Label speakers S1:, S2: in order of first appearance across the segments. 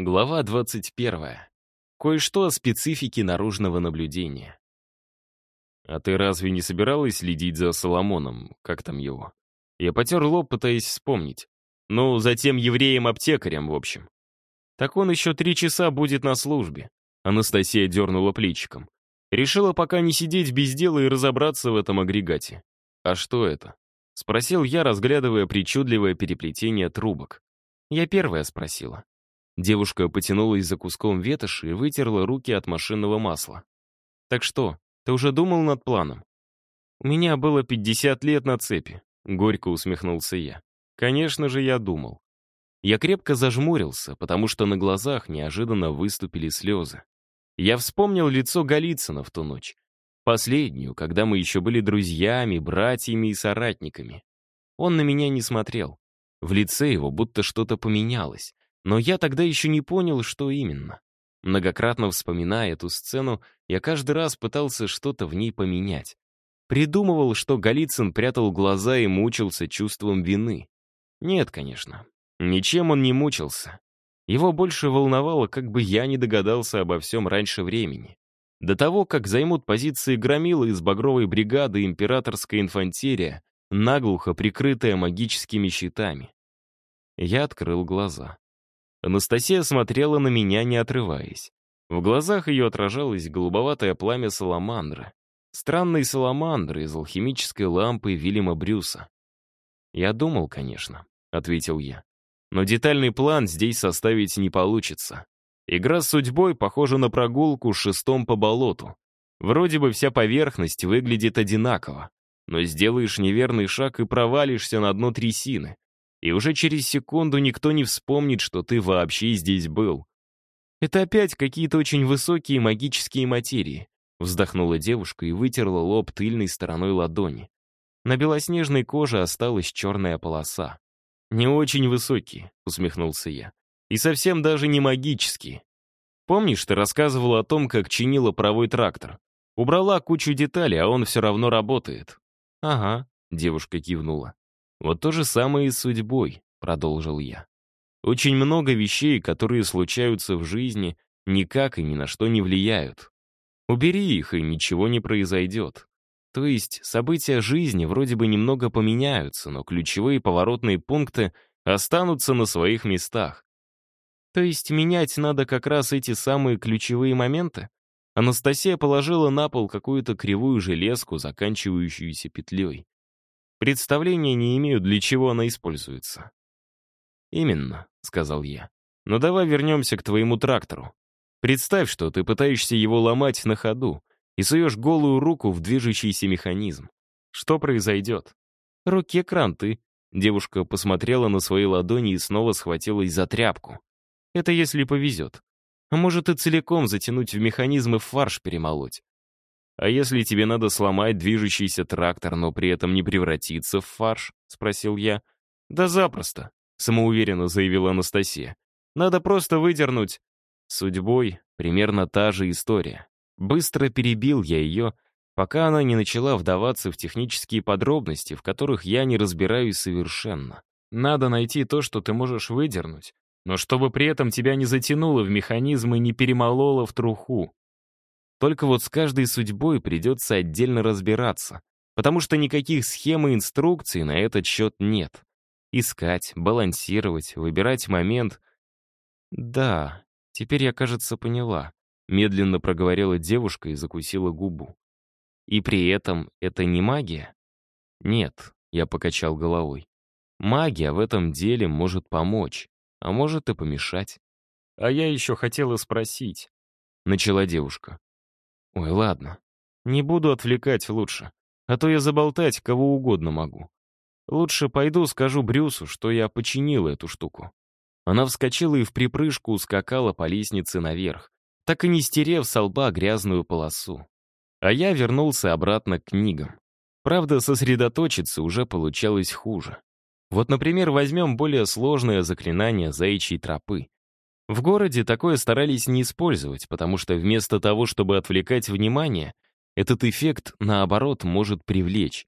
S1: Глава 21. Кое-что о специфике наружного наблюдения. «А ты разве не собиралась следить за Соломоном? Как там его?» Я потер лоб, пытаясь вспомнить. Ну, за тем евреем-аптекарем, в общем. Так он еще три часа будет на службе. Анастасия дернула плечиком. Решила пока не сидеть без дела и разобраться в этом агрегате. «А что это?» — спросил я, разглядывая причудливое переплетение трубок. Я первая спросила. Девушка потянулась за куском ветоши и вытерла руки от машинного масла. «Так что, ты уже думал над планом?» «У меня было 50 лет на цепи», — горько усмехнулся я. «Конечно же, я думал». Я крепко зажмурился, потому что на глазах неожиданно выступили слезы. Я вспомнил лицо Голицына в ту ночь. Последнюю, когда мы еще были друзьями, братьями и соратниками. Он на меня не смотрел. В лице его будто что-то поменялось. Но я тогда еще не понял, что именно. Многократно вспоминая эту сцену, я каждый раз пытался что-то в ней поменять. Придумывал, что Голицын прятал глаза и мучился чувством вины. Нет, конечно, ничем он не мучился. Его больше волновало, как бы я не догадался обо всем раньше времени. До того, как займут позиции громилы из багровой бригады императорская инфантерия, наглухо прикрытая магическими щитами. Я открыл глаза. Анастасия смотрела на меня, не отрываясь. В глазах ее отражалось голубоватое пламя саламандры. Странной саламандры из алхимической лампы Вильяма Брюса. «Я думал, конечно», — ответил я. «Но детальный план здесь составить не получится. Игра с судьбой похожа на прогулку шестом по болоту. Вроде бы вся поверхность выглядит одинаково, но сделаешь неверный шаг и провалишься на дно трясины, и уже через секунду никто не вспомнит, что ты вообще здесь был. Это опять какие-то очень высокие магические материи, вздохнула девушка и вытерла лоб тыльной стороной ладони. На белоснежной коже осталась черная полоса. «Не очень высокие», — усмехнулся я. «И совсем даже не магические. Помнишь, ты рассказывала о том, как чинила правой трактор? Убрала кучу деталей, а он все равно работает». «Ага», — девушка кивнула. Вот то же самое и с судьбой, продолжил я. Очень много вещей, которые случаются в жизни, никак и ни на что не влияют. Убери их, и ничего не произойдет. То есть события жизни вроде бы немного поменяются, но ключевые поворотные пункты останутся на своих местах. То есть менять надо как раз эти самые ключевые моменты? Анастасия положила на пол какую-то кривую железку, заканчивающуюся петлей. Представления не имею, для чего она используется. «Именно», — сказал я. «Но давай вернемся к твоему трактору. Представь, что ты пытаешься его ломать на ходу и суешь голую руку в движущийся механизм. Что произойдет? Руке кранты. Девушка посмотрела на свои ладони и снова схватилась за тряпку. Это если повезет. А может и целиком затянуть в механизм и фарш перемолоть. «А если тебе надо сломать движущийся трактор, но при этом не превратиться в фарш?» — спросил я. «Да запросто», — самоуверенно заявила Анастасия. «Надо просто выдернуть...» Судьбой примерно та же история. Быстро перебил я ее, пока она не начала вдаваться в технические подробности, в которых я не разбираюсь совершенно. Надо найти то, что ты можешь выдернуть, но чтобы при этом тебя не затянуло в механизм и не перемололо в труху. Только вот с каждой судьбой придется отдельно разбираться, потому что никаких схем и инструкций на этот счет нет. Искать, балансировать, выбирать момент. Да, теперь я, кажется, поняла. Медленно проговорила девушка и закусила губу. И при этом это не магия? Нет, я покачал головой. Магия в этом деле может помочь, а может и помешать. А я еще хотела спросить. Начала девушка. Ой, ладно. Не буду отвлекать лучше. А то я заболтать кого угодно могу. Лучше пойду скажу Брюсу, что я починила эту штуку. Она вскочила и в припрыжку ускакала по лестнице наверх, так и не стерев с лба грязную полосу. А я вернулся обратно к книгам. Правда, сосредоточиться уже получалось хуже. Вот, например, возьмем более сложное заклинание заячьей тропы. В городе такое старались не использовать, потому что вместо того, чтобы отвлекать внимание, этот эффект, наоборот, может привлечь.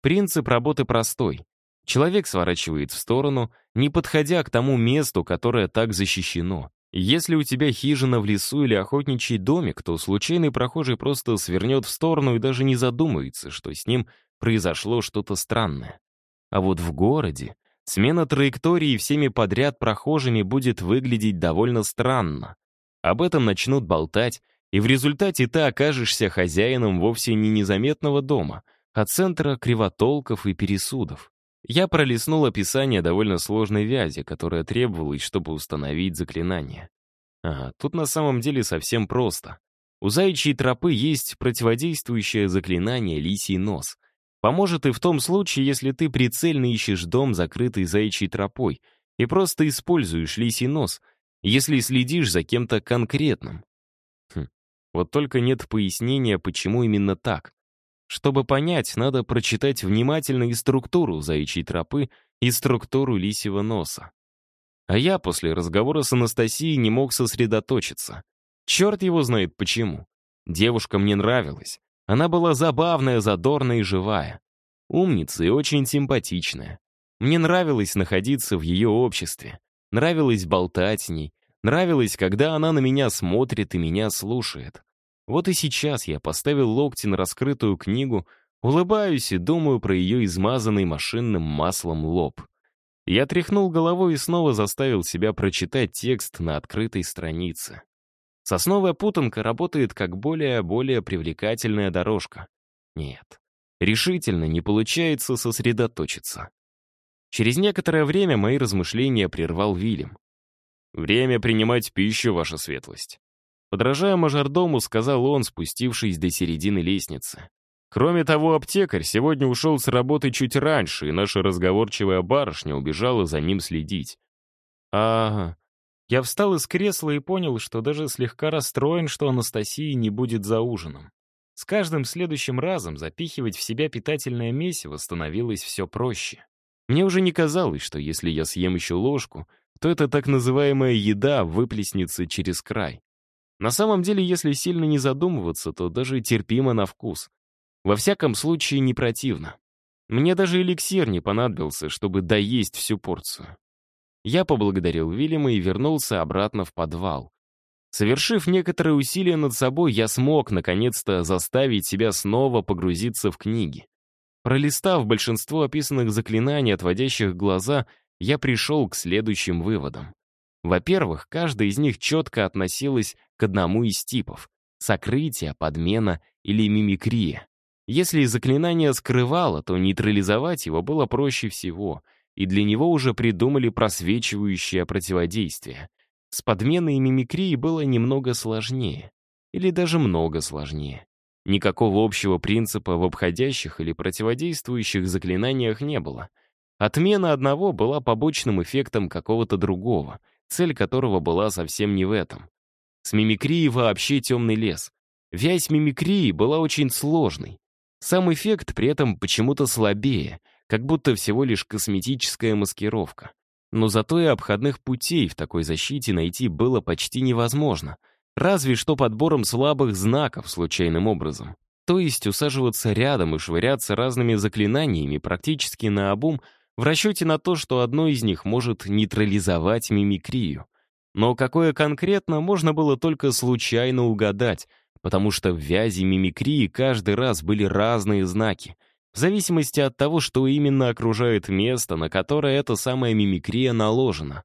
S1: Принцип работы простой. Человек сворачивает в сторону, не подходя к тому месту, которое так защищено, Если у тебя хижина в лесу или охотничий домик, то случайный прохожий просто свернет в сторону и даже не задумается, что с ним произошло что-то странное. А вот в городе смена траектории всеми подряд прохожими будет выглядеть довольно странно. Об этом начнут болтать, и в результате ты окажешься хозяином вовсе не незаметного дома, а центра кривотолков и пересудов. Я пролистнул описание довольно сложной вязи, которая требовалась, чтобы установить заклинание. Ага, тут на самом деле совсем просто. У заячьей тропы есть противодействующее заклинание «Лисий нос». Поможет и в том случае, если ты прицельно ищешь дом, закрытый заячьей тропой, и просто используешь лисий нос, если следишь за кем-то конкретным. Хм. Вот только нет пояснения, почему именно так. Чтобы понять, надо прочитать внимательно и структуру заячьей тропы, и структуру лисьего носа. А я после разговора с Анастасией не мог сосредоточиться. Черт его знает почему. Девушка мне нравилась. Она была забавная, задорная и живая. Умница и очень симпатичная. Мне нравилось находиться в ее обществе. Нравилось болтать с ней. Нравилось, когда она на меня смотрит и меня слушает. Вот и сейчас я поставил локти на раскрытую книгу, улыбаюсь и думаю про ее измазанный машинным маслом лоб. Я тряхнул головой и снова заставил себя прочитать текст на открытой странице. Сосновая путанка работает как более-более привлекательная дорожка. Нет, решительно не получается сосредоточиться. Через некоторое время мои размышления прервал Вильям. «Время принимать пищу, ваша светлость». Подражая мажордому, сказал он, спустившись до середины лестницы. Кроме того, аптекарь сегодня ушел с работы чуть раньше, и наша разговорчивая барышня убежала за ним следить. Ага. Я встал из кресла и понял, что даже слегка расстроен, что Анастасии не будет за ужином. С каждым следующим разом запихивать в себя питательное месиво становилось все проще. Мне уже не казалось, что если я съем еще ложку, то эта так называемая еда выплеснется через край. На самом деле, если сильно не задумываться, то даже терпимо на вкус. Во всяком случае, не противно. Мне даже эликсир не понадобился, чтобы доесть всю порцию. Я поблагодарил Вильяма и вернулся обратно в подвал. Совершив некоторые усилия над собой, я смог, наконец-то, заставить себя снова погрузиться в книги. Пролистав большинство описанных заклинаний, отводящих глаза, я пришел к следующим выводам. Во-первых, каждая из них четко относилась к одному из типов — сокрытие, подмена или мимикрия. Если заклинание скрывало, то нейтрализовать его было проще всего, и для него уже придумали просвечивающее противодействие. С подменой и мимикрией было немного сложнее. Или даже много сложнее. Никакого общего принципа в обходящих или противодействующих заклинаниях не было. Отмена одного была побочным эффектом какого-то другого — цель которого была совсем не в этом. С мимикрией вообще темный лес. Вязь мимикрии была очень сложной. Сам эффект при этом почему-то слабее, как будто всего лишь косметическая маскировка. Но зато и обходных путей в такой защите найти было почти невозможно, разве что подбором слабых знаков случайным образом. То есть усаживаться рядом и швыряться разными заклинаниями практически на обум в расчете на то, что одно из них может нейтрализовать мимикрию. Но какое конкретно, можно было только случайно угадать, потому что в вязи мимикрии каждый раз были разные знаки, в зависимости от того, что именно окружает место, на которое эта самая мимикрия наложена.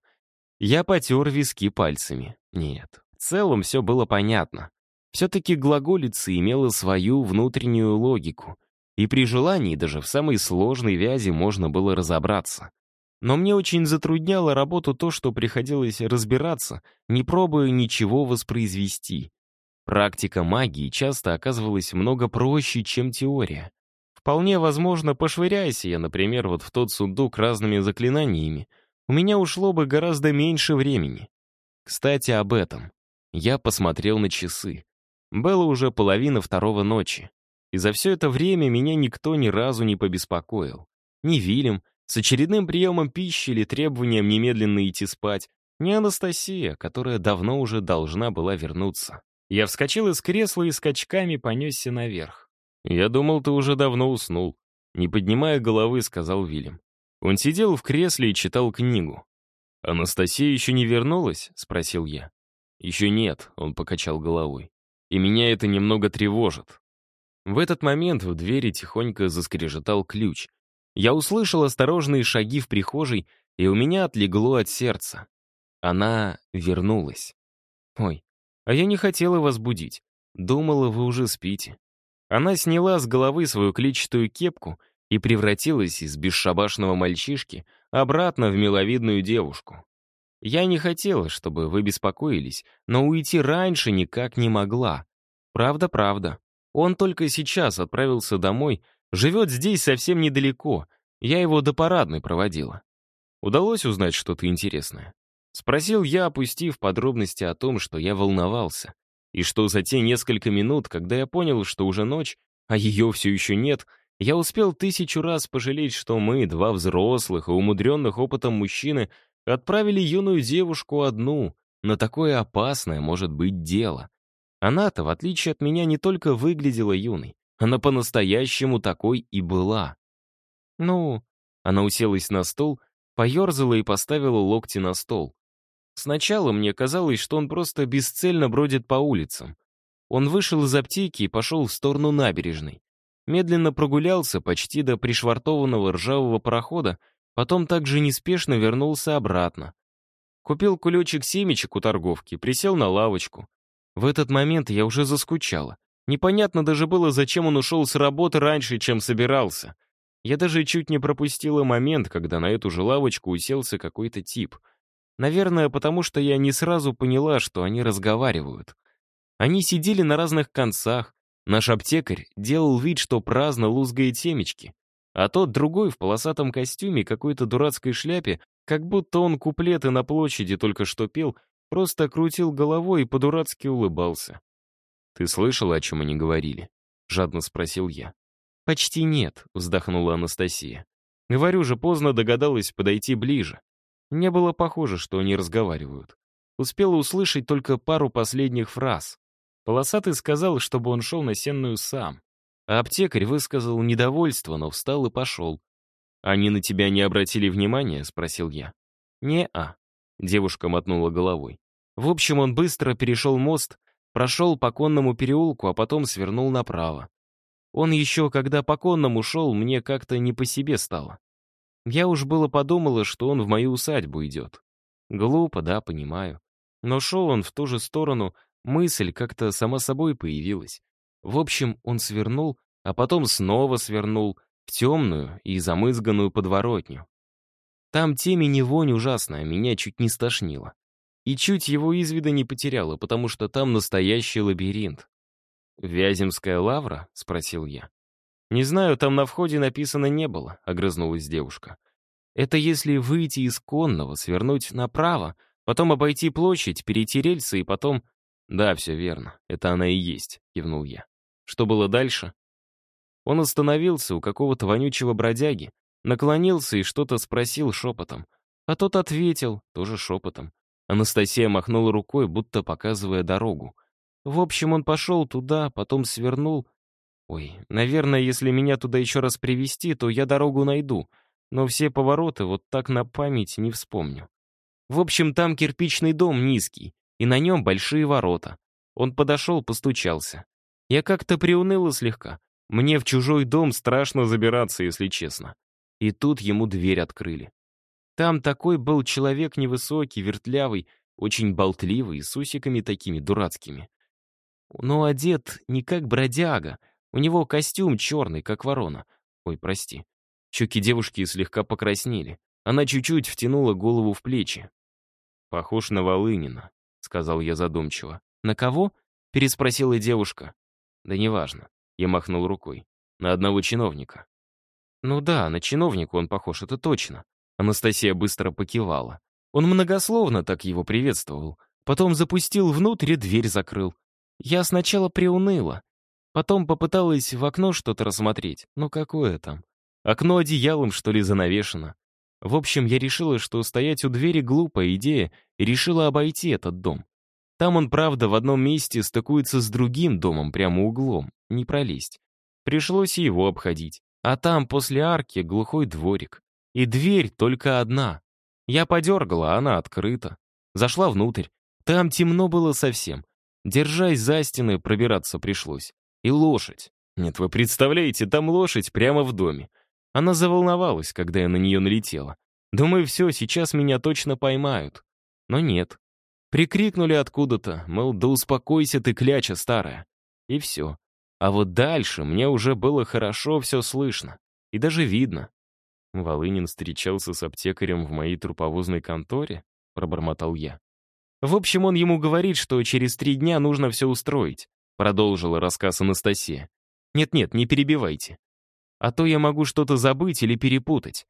S1: Я потер виски пальцами. Нет, в целом все было понятно. Все-таки глаголица имела свою внутреннюю логику — и при желании даже в самой сложной вязи можно было разобраться. Но мне очень затрудняло работу то, что приходилось разбираться, не пробуя ничего воспроизвести. Практика магии часто оказывалась много проще, чем теория. Вполне возможно, пошвыряйся я, например, вот в тот сундук разными заклинаниями, у меня ушло бы гораздо меньше времени. Кстати, об этом. Я посмотрел на часы. Было уже половина второго ночи. И за все это время меня никто ни разу не побеспокоил. Ни Вильям, с очередным приемом пищи или требованием немедленно идти спать, ни Анастасия, которая давно уже должна была вернуться. Я вскочил из кресла и скачками понесся наверх. «Я думал, ты уже давно уснул», — не поднимая головы, сказал Вильям. Он сидел в кресле и читал книгу. «Анастасия еще не вернулась?» — спросил я. «Еще нет», — он покачал головой. «И меня это немного тревожит». В этот момент в двери тихонько заскрежетал ключ. Я услышал осторожные шаги в прихожей, и у меня отлегло от сердца. Она вернулась. «Ой, а я не хотела вас будить. Думала, вы уже спите». Она сняла с головы свою клетчатую кепку и превратилась из бесшабашного мальчишки обратно в миловидную девушку. Я не хотела, чтобы вы беспокоились, но уйти раньше никак не могла. Правда, правда. Он только сейчас отправился домой, живет здесь совсем недалеко. Я его до парадной проводила. Удалось узнать что-то интересное? Спросил я, опустив подробности о том, что я волновался. И что за те несколько минут, когда я понял, что уже ночь, а ее все еще нет, я успел тысячу раз пожалеть, что мы, два взрослых и умудренных опытом мужчины, Отправили юную девушку одну, на такое опасное может быть дело. Она-то, в отличие от меня, не только выглядела юной, она по-настоящему такой и была. Ну, она уселась на стол, поерзала и поставила локти на стол. Сначала мне казалось, что он просто бесцельно бродит по улицам. Он вышел из аптеки и пошел в сторону набережной. Медленно прогулялся почти до пришвартованного ржавого парохода Потом также неспешно вернулся обратно. Купил кулечек семечек у торговки, присел на лавочку. В этот момент я уже заскучала. Непонятно даже было, зачем он ушел с работы раньше, чем собирался. Я даже чуть не пропустила момент, когда на эту же лавочку уселся какой-то тип. Наверное, потому что я не сразу поняла, что они разговаривают. Они сидели на разных концах. Наш аптекарь делал вид, что праздно лузгает семечки. А тот другой в полосатом костюме какой-то дурацкой шляпе, как будто он куплеты на площади только что пел, просто крутил головой и по-дурацки улыбался. «Ты слышала, о чем они говорили?» — жадно спросил я. «Почти нет», — вздохнула Анастасия. «Говорю же, поздно догадалась подойти ближе. Не было похоже, что они разговаривают. Успела услышать только пару последних фраз. Полосатый сказал, чтобы он шел на сенную сам. А аптекарь высказал недовольство, но встал и пошел. «Они на тебя не обратили внимания?» — спросил я. «Не-а», — девушка мотнула головой. В общем, он быстро перешел мост, прошел по конному переулку, а потом свернул направо. Он еще, когда по конному шел, мне как-то не по себе стало. Я уж было подумала, что он в мою усадьбу идет. Глупо, да, понимаю. Но шел он в ту же сторону, мысль как-то сама собой появилась. В общем, он свернул, а потом снова свернул в темную и замызганную подворотню. Там темень и вонь ужасная, меня чуть не стошнило. И чуть его из вида не потеряла, потому что там настоящий лабиринт. «Вяземская лавра?» — спросил я. «Не знаю, там на входе написано не было», — огрызнулась девушка. «Это если выйти из конного, свернуть направо, потом обойти площадь, перейти рельсы и потом...» «Да, все верно, это она и есть», — кивнул я. Что было дальше? Он остановился у какого-то вонючего бродяги, наклонился и что-то спросил шепотом. А тот ответил, тоже шепотом. Анастасия махнула рукой, будто показывая дорогу. В общем, он пошел туда, потом свернул. Ой, наверное, если меня туда еще раз привести, то я дорогу найду, но все повороты вот так на память не вспомню. В общем, там кирпичный дом низкий, и на нем большие ворота. Он подошел, постучался. Я как-то приуныла слегка. Мне в чужой дом страшно забираться, если честно. И тут ему дверь открыли. Там такой был человек невысокий, вертлявый, очень болтливый, с усиками такими дурацкими. Но одет не как бродяга. У него костюм черный, как ворона. Ой, прости. Щеки девушки слегка покраснели. Она чуть-чуть втянула голову в плечи. «Похож на Волынина», — сказал я задумчиво. «На кого?» — переспросила девушка. Да неважно. Я махнул рукой. На одного чиновника. Ну да, на чиновника он похож, это точно. Анастасия быстро покивала. Он многословно так его приветствовал. Потом запустил внутрь и дверь закрыл. Я сначала приуныла. Потом попыталась в окно что-то рассмотреть. Ну какое там? Окно одеялом, что ли, занавешено. В общем, я решила, что стоять у двери глупая идея, и решила обойти этот дом. Там он, правда, в одном месте стыкуется с другим домом прямо углом, не пролезть. Пришлось его обходить. А там, после арки, глухой дворик. И дверь только одна. Я подергала, она открыта. Зашла внутрь. Там темно было совсем. Держась за стены, пробираться пришлось. И лошадь. Нет, вы представляете, там лошадь прямо в доме. Она заволновалась, когда я на нее налетела. Думаю, все, сейчас меня точно поймают. Но нет. Прикрикнули откуда-то, мол, да успокойся ты, кляча старая. И все. А вот дальше мне уже было хорошо все слышно. И даже видно. Волынин встречался с аптекарем в моей труповозной конторе, пробормотал я. В общем, он ему говорит, что через три дня нужно все устроить, продолжила рассказ Анастасия. Нет-нет, не перебивайте. А то я могу что-то забыть или перепутать.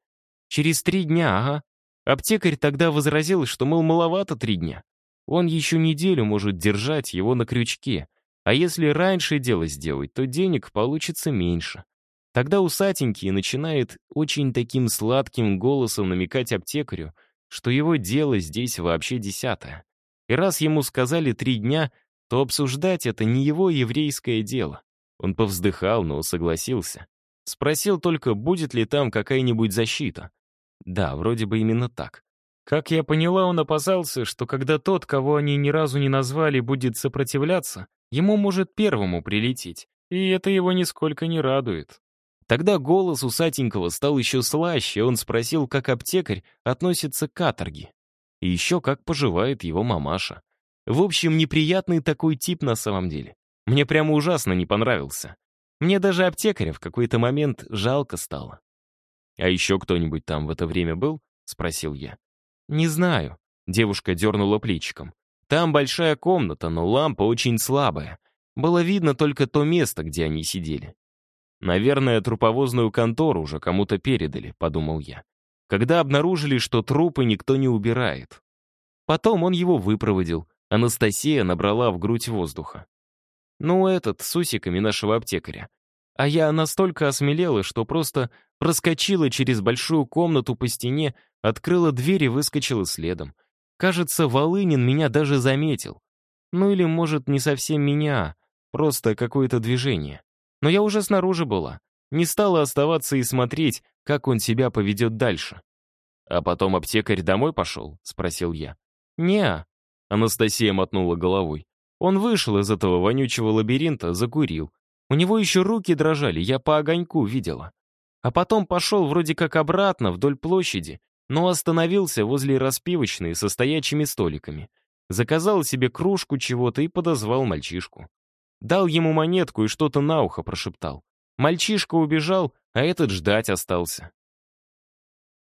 S1: Через три дня, ага. Аптекарь тогда возразил, что, мол, маловато три дня. Он еще неделю может держать его на крючке, а если раньше дело сделать, то денег получится меньше. Тогда усатенький начинает очень таким сладким голосом намекать аптекарю, что его дело здесь вообще десятое. И раз ему сказали три дня, то обсуждать это не его еврейское дело. Он повздыхал, но согласился. Спросил только, будет ли там какая-нибудь защита. Да, вроде бы именно так. Как я поняла, он опасался, что когда тот, кого они ни разу не назвали, будет сопротивляться, ему может первому прилететь, и это его нисколько не радует. Тогда голос усатенького стал еще слаще, он спросил, как аптекарь относится к каторге. И еще как поживает его мамаша. В общем, неприятный такой тип на самом деле. Мне прямо ужасно не понравился. Мне даже аптекаря в какой-то момент жалко стало. «А еще кто-нибудь там в это время был?» — спросил я. «Не знаю», — девушка дернула плечиком. «Там большая комната, но лампа очень слабая. Было видно только то место, где они сидели. Наверное, труповозную контору уже кому-то передали, подумал я. Когда обнаружили, что трупы никто не убирает. Потом он его выпроводил. Анастасия набрала в грудь воздуха. Ну, этот, с усиками нашего аптекаря. А я настолько осмелела, что просто проскочила через большую комнату по стене, открыла дверь и выскочила следом. Кажется, Волынин меня даже заметил. Ну или, может, не совсем меня, просто какое-то движение. Но я уже снаружи была. Не стала оставаться и смотреть, как он себя поведет дальше. «А потом аптекарь домой пошел?» — спросил я. не Анастасия мотнула головой. Он вышел из этого вонючего лабиринта, закурил. У него еще руки дрожали, я по огоньку видела. А потом пошел вроде как обратно вдоль площади, но остановился возле распивочной со стоячими столиками. Заказал себе кружку чего-то и подозвал мальчишку. Дал ему монетку и что-то на ухо прошептал. Мальчишка убежал, а этот ждать остался.